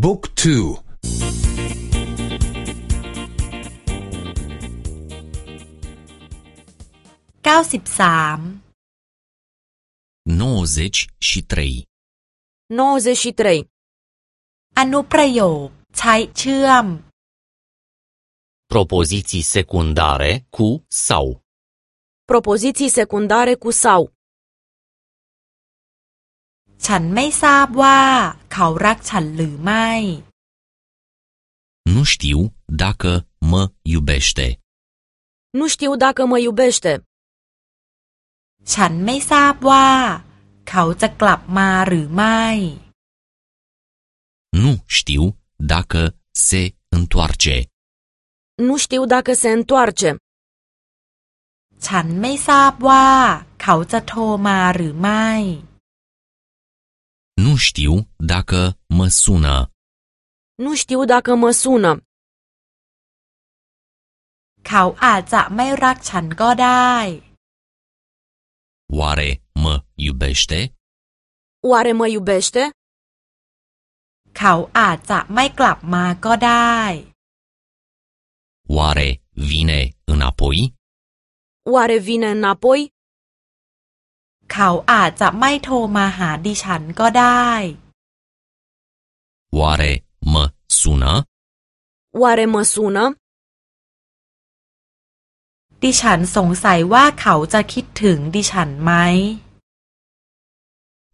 Book 2. 93. 93. نوزج شتري نوزج Propoziții secundare cu sau Propoziții secundare cu sau ฉันไม่ทราบว่าเขารักฉันหรือไม่ nu știu dacă mă iubește Nu știu dacă mă iubește. ฉันไม่ทราบว่า เขาจะกลับมาหรือไม่ nu știu dacă se întoarce Nu știu dacă se întoarce. ฉันไม่ทราบว่า เขาจะโทรมาหรือไม่ nu știu dacă mă sună Nu știu dacă mă sună. เขาอาจจะไม่รักฉันก็ได้ oare mă iubește Oare mă iubește? เขาอาจจะไม่กลับมาก็ได้ oare vine înapoi Oare vine înapoi? เขาอาจจะไม่โทรมาหาดิฉันก็ได้ oare mă sună Oare mă sună? ดิฉันสงสัยว่าเขาจะคิดถึงดิฉันไหม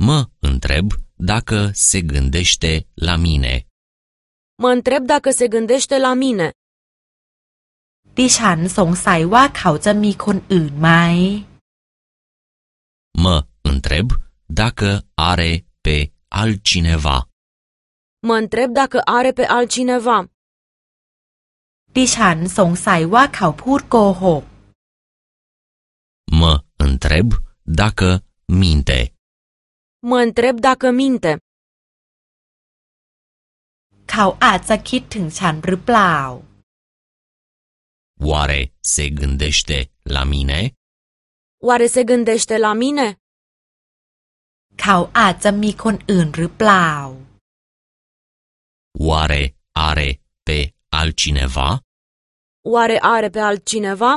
mă întreb dacă se gândește la mine Mă întreb dacă se gândește la mine. ดิฉันสงสัยว่าเขาจะมีคนอื่นไหม mă întreb dacă are pe altcineva Mă întreb dacă are pe altcineva. ดิฉันสงสัยว่าเขาพูดโกหก mă întreb dacă minte Mă întreb dacă minte. เขาอาจจะคิดถึงฉันหรือเปล่า Oare se gândește la mine? Oare se gândește la mine? เขาอาจจะมีคนอื่นหรือเปล่า Oare are pe altcineva? Oare are pe altcineva?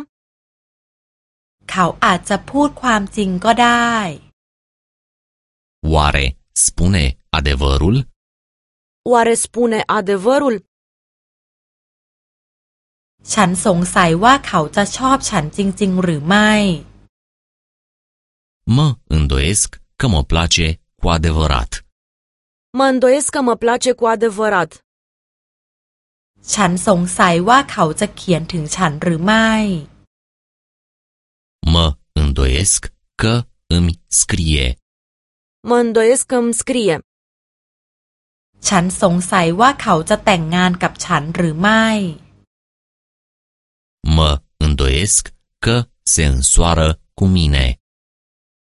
เขาอาจจะพูดความจริงก็ได้ Oare spune adevărul? Oare spune adevărul? ฉันสงสัยว่าเขาจะชอบฉันจริง ๆ หรือไม่ Mă îndoiesc că mă place cu adevărat. Mă îndoiesc că mă place cu adevărat. ฉันสงสัยว่าเขาจะเขียนถึงฉันหรือไม่ Mă îndoiesc că îmi scrie. Mă îndoiesc că îmi scrie. ฉันสงสัยว่าเขาจะแต่งงานกับฉันหรือไม่ Mă îndoiesc că se însoară cu mine.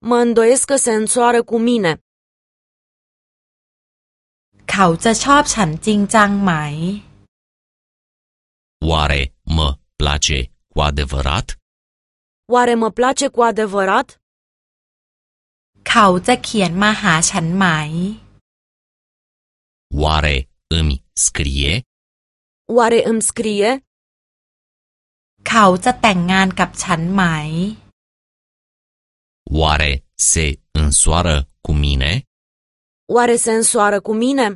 Mă îndoiesc că se însoară cu mine. เขาจะชอบฉันจริงจังไหม Oare mă place cu adevărat? Oare mă place cu adevărat? เขาจะเขียนมาหาฉันไหม Oare îmi scrie? Oare îmi scrie? เขาจะแต่งงานกับฉันไหม Oare se însoară cu mine? Oare se însoară cu mine?